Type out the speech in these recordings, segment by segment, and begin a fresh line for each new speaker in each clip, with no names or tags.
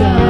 job.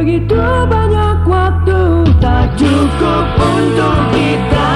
begitu banyak waktu tak cukup untuk kita.